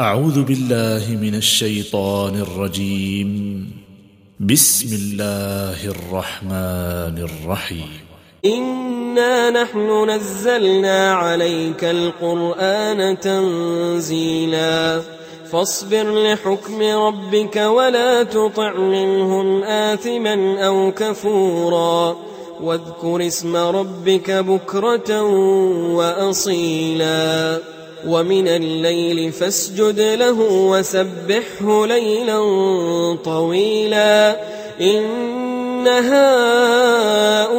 أعوذ بالله من الشيطان الرجيم. بسم الله الرحمن الرحيم. إنا نحن نزلنا عليك القرآن تنزيلا. فاصبر لحكم ربك ولا تطع منهم آثما أو كفورا. واذكر اسم ربك بكرة وأصيلا. ومن الليل فاسجد له وسبحه ليلا طويلا إن هؤلاء